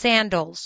sandals.